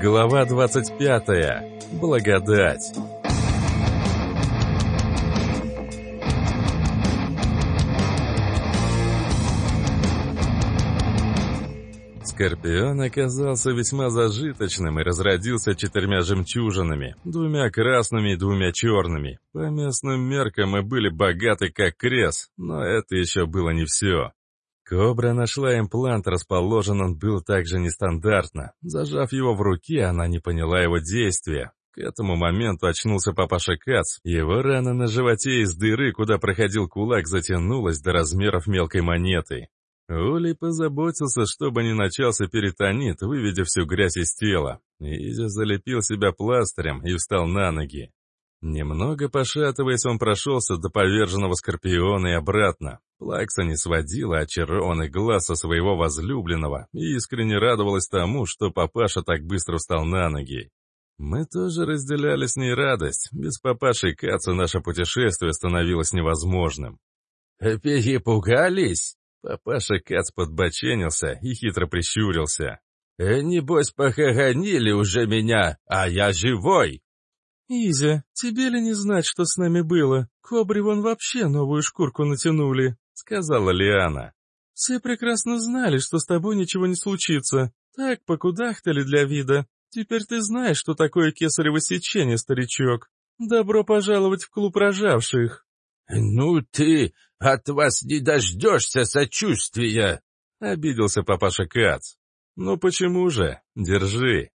Глава 25. Благодать. Скорпион оказался весьма зажиточным и разродился четырьмя жемчужинами, двумя красными и двумя черными. По местным меркам мы были богаты как крес, но это еще было не все. Кобра нашла имплант, расположен он был также нестандартно. Зажав его в руке, она не поняла его действия. К этому моменту очнулся папаша Кац. Его рана на животе из дыры, куда проходил кулак, затянулась до размеров мелкой монеты. Ули позаботился, чтобы не начался перитонит, выведя всю грязь из тела. Изя залепил себя пластырем и встал на ноги. Немного пошатываясь, он прошелся до поверженного скорпиона и обратно. Плакса не сводила очарованный глаз со своего возлюбленного и искренне радовалась тому, что папаша так быстро встал на ноги. Мы тоже разделяли с ней радость. Без папаши Каца наше путешествие становилось невозможным. «Перепугались?» Папаша Кац подбоченился и хитро прищурился. «Э, «Небось, похоронили уже меня, а я живой!» «Изя, тебе ли не знать, что с нами было? Кобре вон вообще новую шкурку натянули», — сказала Лиана. «Все прекрасно знали, что с тобой ничего не случится. Так покудахтали для вида. Теперь ты знаешь, что такое кесарево сечение, старичок. Добро пожаловать в клуб рожавших». «Ну ты, от вас не дождешься сочувствия!» — обиделся папаша Кац. «Ну почему же? Держи!»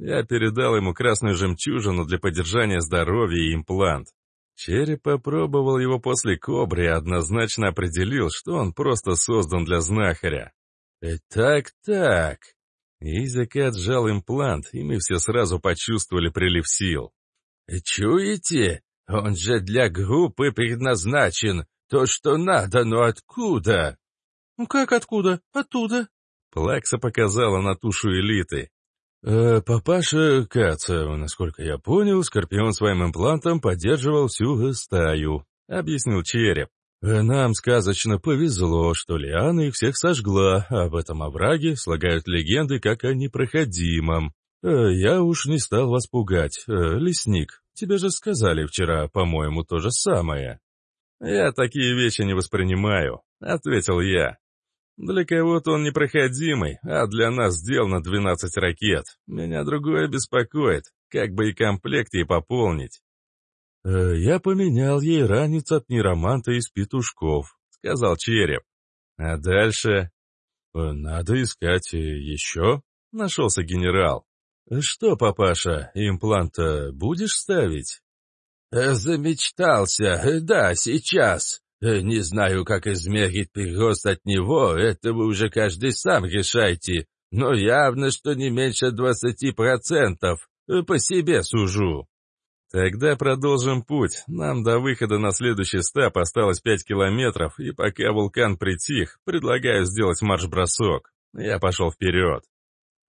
Я передал ему красную жемчужину для поддержания здоровья и имплант. Череп попробовал его после кобры и однозначно определил, что он просто создан для знахаря. «Так-так...» Изяка сжал имплант, и мы все сразу почувствовали прилив сил. «Чуете? Он же для группы предназначен. То, что надо, но откуда?» «Ну как откуда? Оттуда». Плакса показала на тушу элиты. Э, «Папаша Каца, насколько я понял, Скорпион своим имплантом поддерживал всю стаю», — объяснил Череп. Э, «Нам сказочно повезло, что Лиана их всех сожгла, а в этом овраге слагают легенды как о непроходимом. Э, я уж не стал вас пугать. Лесник, тебе же сказали вчера, по-моему, то же самое». «Я такие вещи не воспринимаю», — ответил я. «Для кого-то он непроходимый, а для нас сделано 12 ракет. Меня другое беспокоит, как бы и комплект ей пополнить». «Э, «Я поменял ей ранец от нейроманта из петушков», — сказал Череп. «А дальше?» «Э, «Надо искать еще», — нашелся генерал. «Что, папаша, имплант будешь ставить?» Э, «Замечтался, да, сейчас. Э, не знаю, как измерить прирост от него, это вы уже каждый сам решайте, но явно, что не меньше двадцати процентов. Э, по себе сужу». «Тогда продолжим путь. Нам до выхода на следующий стап осталось пять километров, и пока вулкан притих, предлагаю сделать марш-бросок. Я пошел вперед».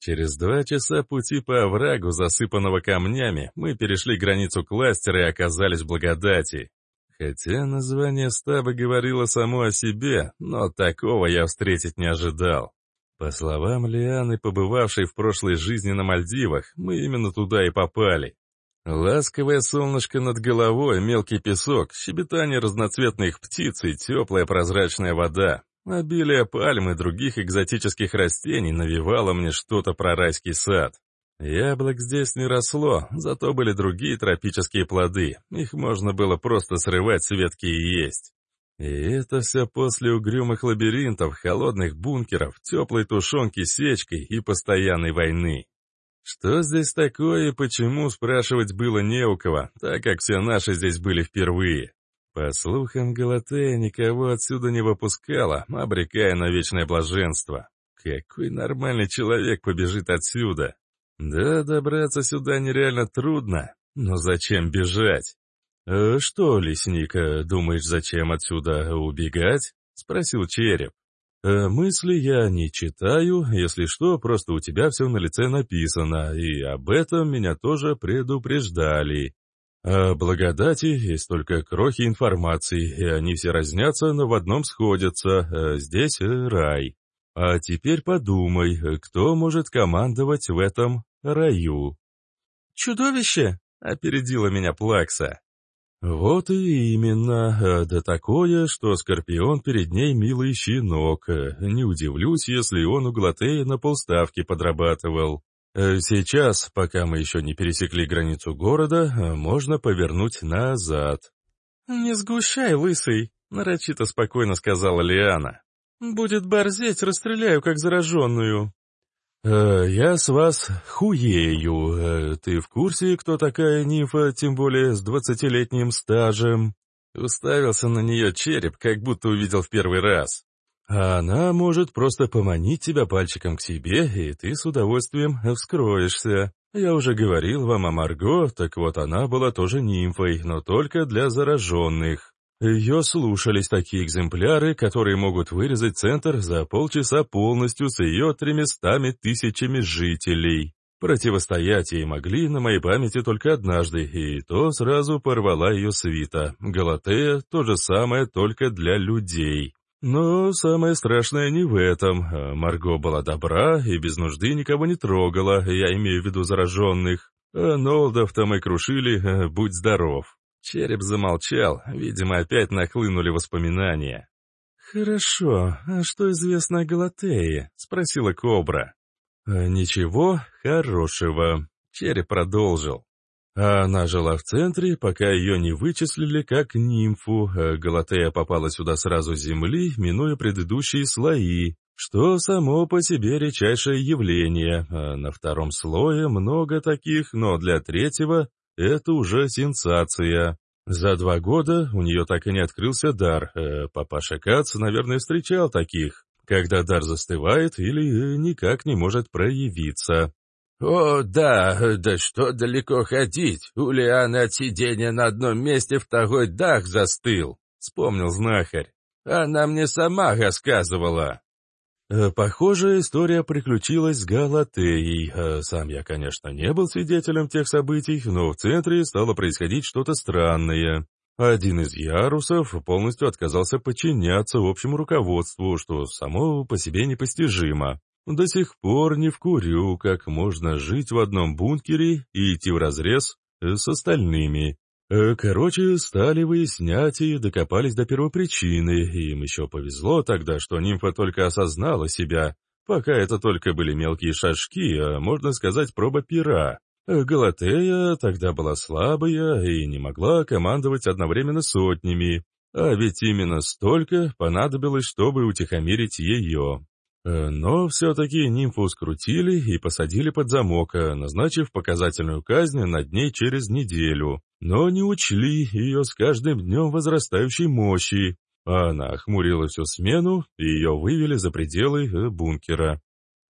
Через два часа пути по оврагу, засыпанного камнями, мы перешли границу кластера и оказались в благодати. Хотя название стаба говорило само о себе, но такого я встретить не ожидал. По словам Лианы, побывавшей в прошлой жизни на Мальдивах, мы именно туда и попали. Ласковое солнышко над головой, мелкий песок, щебетание разноцветных птиц и теплая прозрачная вода. Обилие пальм и других экзотических растений навевало мне что-то про райский сад. Яблок здесь не росло, зато были другие тропические плоды. Их можно было просто срывать с ветки и есть. И это все после угрюмых лабиринтов, холодных бункеров, теплой тушенки сечкой и постоянной войны. Что здесь такое и почему, спрашивать было не у кого, так как все наши здесь были впервые. По слухам, Галатея никого отсюда не выпускала, обрекая на вечное блаженство. Какой нормальный человек побежит отсюда? Да, добраться сюда нереально трудно, но зачем бежать? «Э, «Что, лесник, э, думаешь, зачем отсюда убегать?» — спросил череп. «Э, «Мысли я не читаю, если что, просто у тебя все на лице написано, и об этом меня тоже предупреждали. О благодати есть только крохи информации, и они все разнятся, но в одном сходятся. Здесь рай. А теперь подумай, кто может командовать в этом раю?» «Чудовище!» — опередила меня Плакса. Вот и именно, э, да такое, что Скорпион перед ней милый щенок. Э, не удивлюсь, если он у Глатея на полставки подрабатывал. Э, сейчас, пока мы еще не пересекли границу города, можно повернуть назад. «Не сгущай, лысый», — нарочито спокойно сказала Лиана. «Будет борзеть, расстреляю, как зараженную». Э, «Я с вас хуею. Э, ты в курсе, кто такая Нифа, тем более с двадцатилетним стажем?» Уставился на нее череп, как будто увидел в первый раз. А она может просто поманить тебя пальчиком к себе, и ты с удовольствием вскроешься. Я уже говорил вам о Марго, так вот она была тоже нимфой, но только для зараженных. Ее слушались такие экземпляры, которые могут вырезать центр за полчаса полностью с ее тремястами тысячами жителей. Противостоять ей могли на моей памяти только однажды, и то сразу порвала ее свита. Галатея — то же самое, только для людей. Но самое страшное не в этом. Марго была добра и без нужды никого не трогала, я имею в виду зараженных. А Нолдов-то мы крушили, будь здоров. Череп замолчал, видимо, опять нахлынули воспоминания. «Хорошо, а что известно о Галатее?» — спросила Кобра. «А «Ничего хорошего», — Череп продолжил. Она жила в центре, пока ее не вычислили как нимфу. А Галатея попала сюда сразу с земли, минуя предыдущие слои, что само по себе редчайшее явление. А на втором слое много таких, но для третьего это уже сенсация. За два года у нее так и не открылся дар. Э, папаша Кац, наверное, встречал таких, когда дар застывает или э, никак не может проявиться. «О, да, да что далеко ходить? У Лианы от сидения на одном месте второй дах застыл», — вспомнил знахарь. «Она мне сама рассказывала». Э, похоже, история приключилась с Галатеей. Э, сам я, конечно, не был свидетелем тех событий, но в центре стало происходить что-то странное. Один из ярусов полностью отказался подчиняться общему руководству, что само по себе непостижимо. До сих пор не вкурю, как можно жить в одном бункере и идти вразрез э, с остальными. Э, короче, стали выяснять и докопались до первопричины. Им еще повезло тогда, что нимфа только осознала себя. Пока это только были мелкие шажки, а можно сказать проба пера. Э, Галатея тогда была слабая и не могла командовать одновременно сотнями. А ведь именно столько понадобилось, чтобы утихомирить ее. Э, но все-таки нимфу скрутили и посадили под замок, э, назначив показательную казнь над ней через неделю. Но не учли ее с каждым днем возрастающей мощи. Она хмурила всю смену, и ее вывели за пределы э, бункера.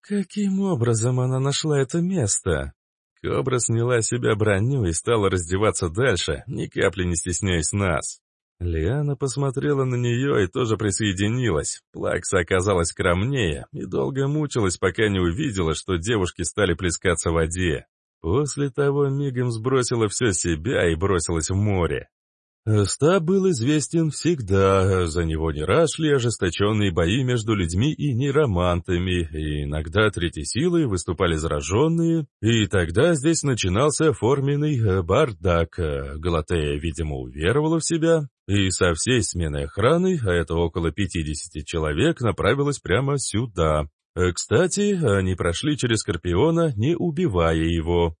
«Каким образом она нашла это место?» Кобра сняла себя броню и стала раздеваться дальше, ни капли не стесняясь нас. Лиана посмотрела на нее и тоже присоединилась. Плакса оказалась скромнее и долго мучилась, пока не увидела, что девушки стали плескаться в воде. После того мигом сбросила все себя и бросилась в море. Стаб был известен всегда, за него не раз шли ожесточенные бои между людьми и нейромантами, и иногда третьей силой выступали зараженные, и тогда здесь начинался форменный бардак. Галатея, видимо, уверовала в себя, и со всей сменой охраны, а это около 50 человек, направилась прямо сюда. Кстати, они прошли через Скорпиона, не убивая его.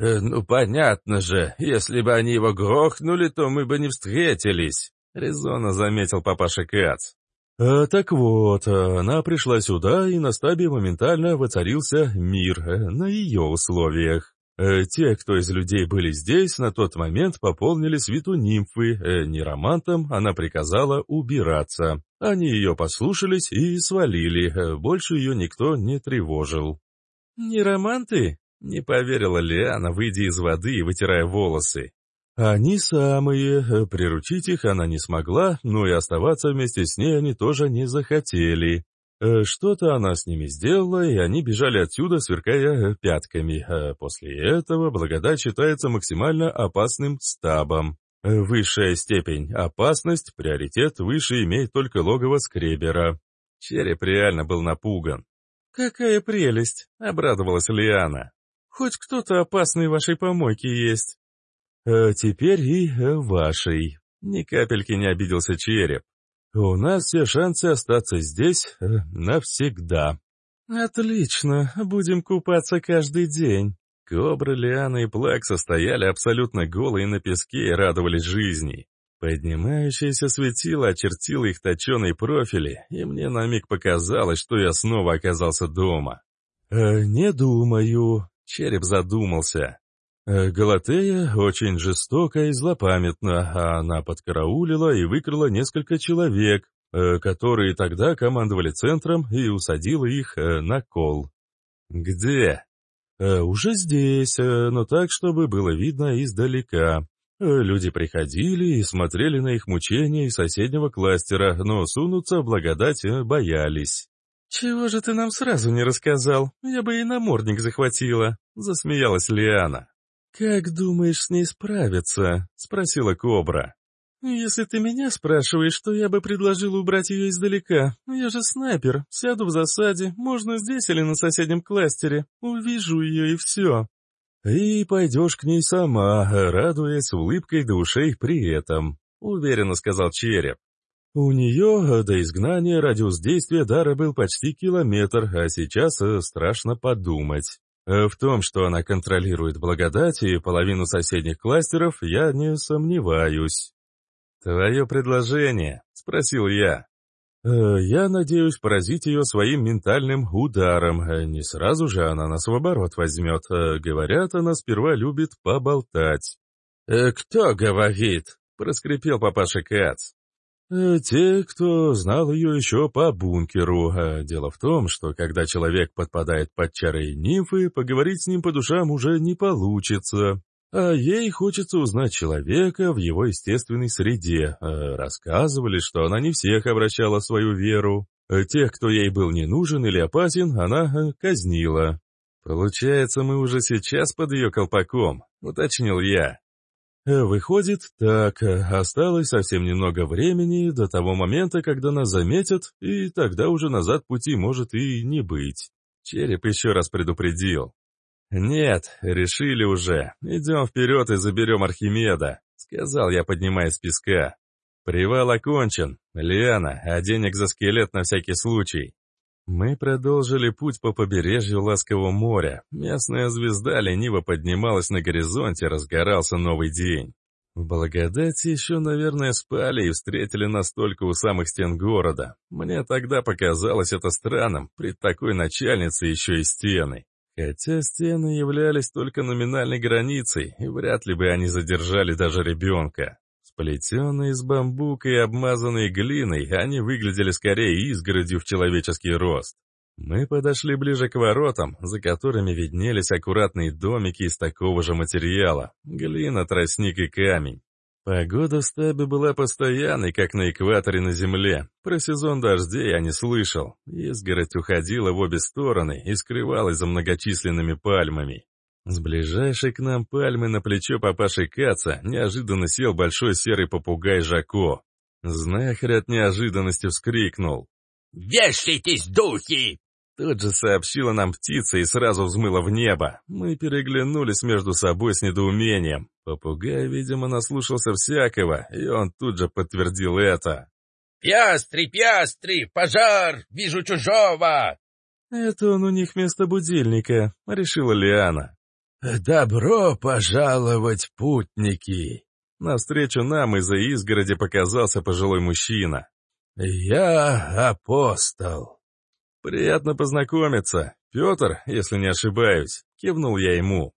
Э, «Ну, понятно же, если бы они его грохнули, то мы бы не встретились», — резонно заметил папаша Кац. А, «Так вот, она пришла сюда, и на стабе моментально воцарился мир, э, на ее условиях. Те, кто из людей были здесь, на тот момент пополнили свиту нимфы, неромантам она приказала убираться. Они ее послушались и свалили, больше ее никто не тревожил». «Нероманты?» Не поверила Лиана, выйдя из воды и вытирая волосы. Они самые, приручить их она не смогла, но и оставаться вместе с ней они тоже не захотели. Э, что-то она с ними сделала, и они бежали отсюда, сверкая пятками. А после этого благодать считается максимально опасным стабом. Высшая степень — опасность, приоритет выше имеет только логово скребера. Череп реально был напуган. «Какая прелесть!» — обрадовалась Лиана. «Хоть кто-то опасный в вашей помойке есть». «А теперь и э, вашей». Ни капельки не обиделся череп. «У нас все шансы остаться здесь э, навсегда». «Отлично, будем купаться каждый день». Кобра, Лиана и Плакса стояли абсолютно голые на песке и радовались жизни. Поднимающееся светило очертило их точеные профили, и мне на миг показалось, что я снова оказался дома. «Э, «Не думаю», — череп задумался. Э, «Галатея очень жестока и злопамятна, а она подкараулила и выкрала несколько человек, э, которые тогда командовали центром и усадила их э, на кол». «Где?» «Уже здесь, но так, чтобы было видно издалека. Люди приходили и смотрели на их мучения из соседнего кластера, но сунуться в благодать боялись. «Чего же ты нам сразу не рассказал? Я бы и намордник захватила», — засмеялась Лиана. «Как думаешь с ней справиться?» — спросила Кобра. «Если ты меня спрашиваешь, то я бы предложил убрать ее издалека. Я же снайпер, сяду в засаде, можно здесь или на соседнем кластере. Увижу ее и все». «И пойдешь к ней сама, радуясь улыбкой до ушей при этом», — уверенно сказал Череп. «У нее до изгнания радиус действия дара был почти километр, а сейчас э, страшно подумать. Э, в том, что она контролирует благодать и половину соседних кластеров, я не сомневаюсь». «Твое предложение?» — спросил я. Э, «Я надеюсь поразить ее своим ментальным ударом. Э, не сразу же она нас в оборот возьмет. Э, говорят, она сперва любит поболтать». «Кто говорит?» — проскрипел папаша Кац. «Те, кто знал ее еще по бункеру. Дело в том, что когда человек подпадает под чары нимфы, поговорить с ним по душам уже не получится. А ей хочется узнать человека в его естественной среде. А рассказывали, что она не всех обращала свою веру. Тех, кто ей был не нужен или опасен, она э, казнила. «Получается, мы уже сейчас под ее колпаком», — уточнил я. «Выходит, так, осталось совсем немного времени до того момента, когда нас заметят, и тогда уже назад пути может и не быть». Череп еще раз предупредил. «Нет, решили уже. Идем вперед и заберем Архимеда», — сказал я, поднимаясь с песка. «Привал окончен. Денег за скелет на всякий случай». Мы продолжили путь по побережью Ласкового моря. Местная звезда лениво поднималась на горизонте, разгорался новый день. В Благодати еще, наверное, спали и встретили нас только у самых стен города. Мне тогда показалось это странным, при такой начальнице еще и стены. Хотя стены являлись только номинальной границей, и вряд ли бы они задержали даже ребенка. Сплетенные из бамбука и обмазанные глиной, они выглядели скорее изгородью в человеческий рост. Мы подошли ближе к воротам, за которыми виднелись аккуратные домики из такого же материала — глина, тростник и камень. Погода в стабе была постоянной, как на экваторе на земле. Про сезон дождей я не слышал. Изгородь уходила в обе стороны и скрывалась за многочисленными пальмами. С ближайшей к нам пальмы на плечо папаши Каца неожиданно сел большой серый попугай Жако. Знахарь от неожиданности вскрикнул. «Вешайтесь, духи! Тут же сообщила нам птица и сразу взмыла в небо. Мы переглянулись между собой с недоумением. Попугай, видимо, наслушался всякого, и он тут же подтвердил это. «Пястри, пястри, пожар! Вижу чужого!» «Это он у них вместо будильника», — решила Лиана. «Добро пожаловать, путники!» Навстречу нам из-за изгороди показался пожилой мужчина. «Я апостол». «Приятно познакомиться. Петр, если не ошибаюсь», — кивнул я ему.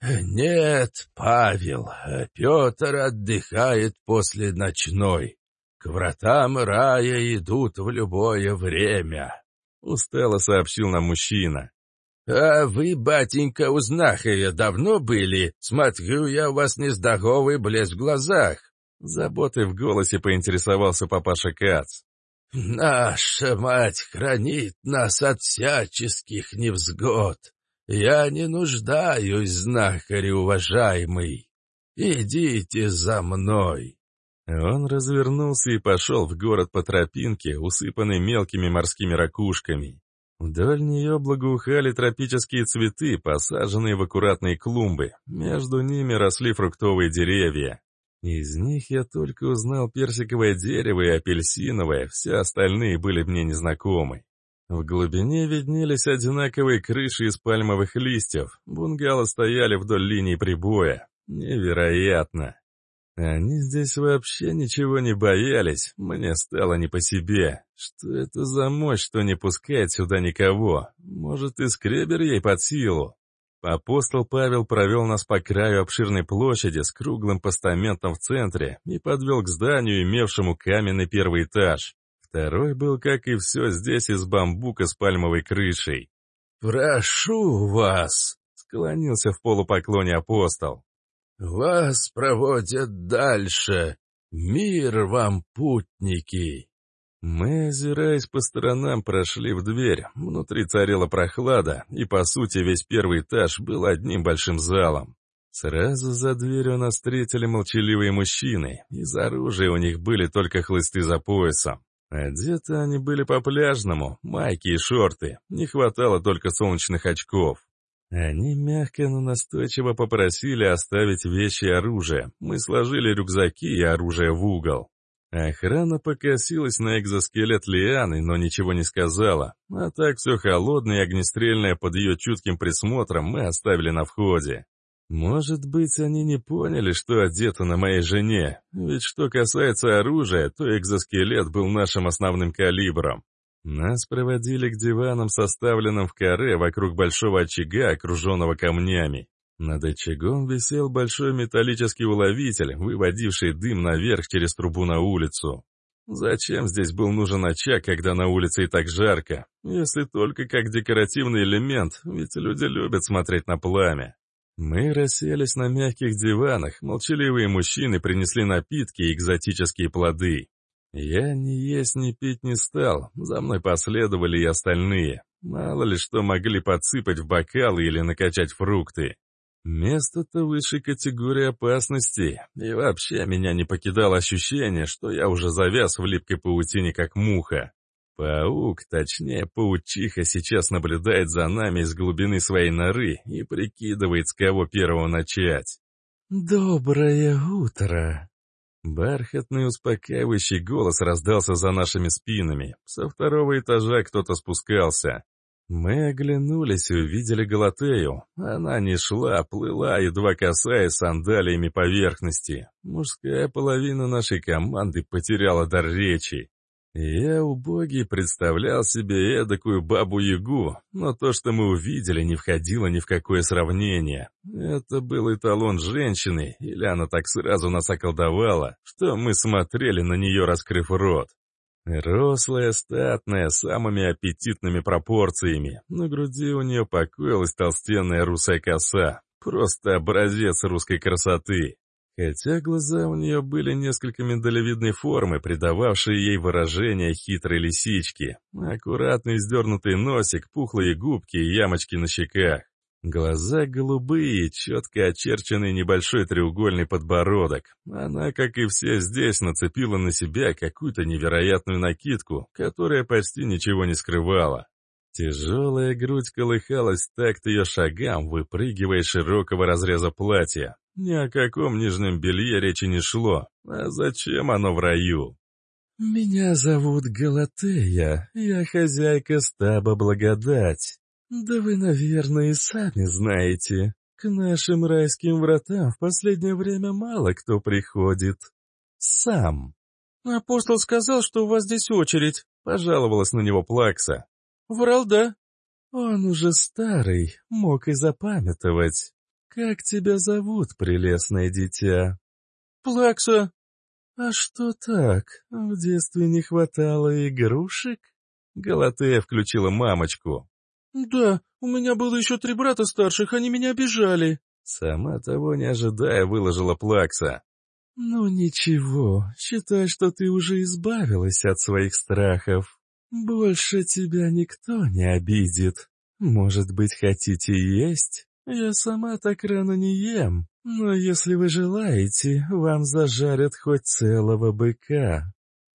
«Нет, Павел, Петр отдыхает после ночной. К вратам рая идут в любое время», — устало сообщил нам мужчина. «А вы, батенька, у знахаря давно были? Смотрю, я у вас нездоровый блеск в глазах». Заботой в голосе поинтересовался папаша Кац. «Наша мать хранит нас от всяческих невзгод. Я не нуждаюсь, знахарь уважаемый. Идите за мной». Он развернулся и пошел в город по тропинке, усыпанной мелкими морскими ракушками. Вдоль нее благоухали тропические цветы, посаженные в аккуратные клумбы. Между ними росли фруктовые деревья. Из них я только узнал персиковое дерево и апельсиновое, все остальные были мне незнакомы. В глубине виднелись одинаковые крыши из пальмовых листьев, бунгало стояли вдоль линии прибоя. Невероятно. Они здесь вообще ничего не боялись, мне стало не по себе. Что это за мощь, что не пускает сюда никого? Может, и скребер ей под силу? Апостол Павел провел нас по краю обширной площади с круглым постаментом в центре и подвел к зданию, имевшему каменный первый этаж. Второй был, как и все здесь, из бамбука с пальмовой крышей. «Прошу вас!» — склонился в полупоклоне апостол. «Вас проводят дальше. Мир вам, путники!» Мы, озираясь по сторонам, прошли в дверь. Внутри царила прохлада, и, по сути, весь первый этаж был одним большим залом. Сразу за дверью нас встретили молчаливые мужчины. Из оружия у них были только хлысты за поясом. Одеты они были по-пляжному, майки и шорты. Не хватало только солнечных очков. Они мягко, но настойчиво попросили оставить вещи и оружие. Мы сложили рюкзаки и оружие в угол. Охрана покосилась на экзоскелет Лианы, но ничего не сказала. А так все холодное и огнестрельное под ее чутким присмотром мы оставили на входе. Может быть, они не поняли, что одето на моей жене, ведь что касается оружия, то экзоскелет был нашим основным калибром. Нас проводили к диванам, составленным в каре вокруг большого очага, окруженного камнями. Над очагом висел большой металлический уловитель, выводивший дым наверх через трубу на улицу. Зачем здесь был нужен очаг, когда на улице и так жарко? Если только как декоративный элемент, ведь люди любят смотреть на пламя. Мы расселись на мягких диванах, молчаливые мужчины принесли напитки и экзотические плоды. Я ни есть, ни пить не стал, за мной последовали и остальные. Мало ли что могли подсыпать в бокалы или накачать фрукты. Место-то высшей категории опасности, и вообще меня не покидало ощущение, что я уже завяз в липкой паутине, как муха. Паук, точнее паучиха, сейчас наблюдает за нами из глубины своей норы и прикидывает, с кого первого начать. «Доброе утро!» Бархатный успокаивающий голос раздался за нашими спинами. Со второго этажа кто-то спускался. Мы оглянулись и увидели Галатею. Она не шла, плыла, едва касаясь сандалиями поверхности. Мужская половина нашей команды потеряла дар речи. Я, убогий, представлял себе эдакую бабу-ягу, но то, что мы увидели, не входило ни в какое сравнение. Это был эталон женщины, или она так сразу нас околдовала, что мы смотрели на нее, раскрыв рот. Рослая, статная, самыми аппетитными пропорциями. На груди у нее покоилась толстенная русая коса. Просто образец русской красоты. Хотя глаза у нее были несколько миндалевидной формы, придававшие ей выражение хитрой лисички. Аккуратный сдернутый носик, пухлые губки и ямочки на щеках. Глаза голубые, четко очерченный небольшой треугольный подбородок. Она, как и все здесь, нацепила на себя какую-то невероятную накидку, которая почти ничего не скрывала. Тяжелая грудь колыхалась такт ее шагам, выпрыгивая широкого разреза платья. Ни о каком нижнем белье речи не шло. А зачем оно в раю? «Меня зовут Галатея, я хозяйка стаба Благодать», «Да вы, наверное, и сами знаете. К нашим райским вратам в последнее время мало кто приходит. Сам». «Апостол сказал, что у вас здесь очередь», — пожаловалась на него Плакса. «Врал, да?» «Он уже старый, мог и запамятовать. Как тебя зовут, прелестное дитя?» «Плакса». «А что так? В детстве не хватало игрушек?» Галатея включила мамочку. «Да, у меня было еще три брата старших, они меня обижали». Сама того не ожидая, выложила Плакса. «Ну ничего, считай, что ты уже избавилась от своих страхов. Больше тебя никто не обидит. Может быть, хотите есть? Я сама так рано не ем. Но если вы желаете, вам зажарят хоть целого быка».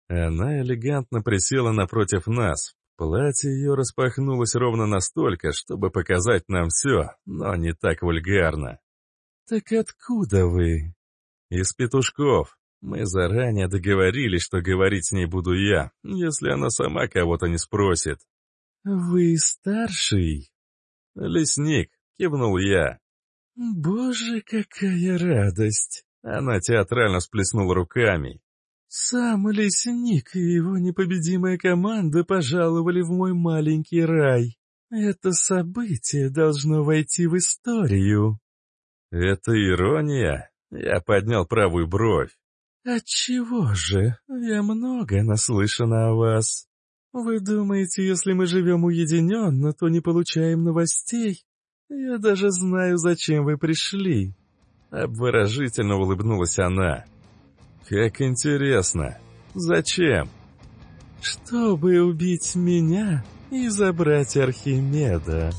Она элегантно присела напротив нас. Платье ее распахнулось ровно настолько, чтобы показать нам все, но не так вульгарно. «Так откуда вы?» «Из петушков. Мы заранее договорились, что говорить с ней буду я, если она сама кого-то не спросит». «Вы старший?» «Лесник», — кивнул я. «Боже, какая радость!» Она театрально всплеснула руками. «Сам лесник и его непобедимая команда пожаловали в мой маленький рай. Это событие должно войти в историю». «Это ирония?» Я поднял правую бровь. «Отчего же? Я много наслышана о вас. Вы думаете, если мы живем уединенно, то не получаем новостей? Я даже знаю, зачем вы пришли». Обворожительно улыбнулась она. «Как интересно. Зачем?» «Чтобы убить меня и забрать Архимеда».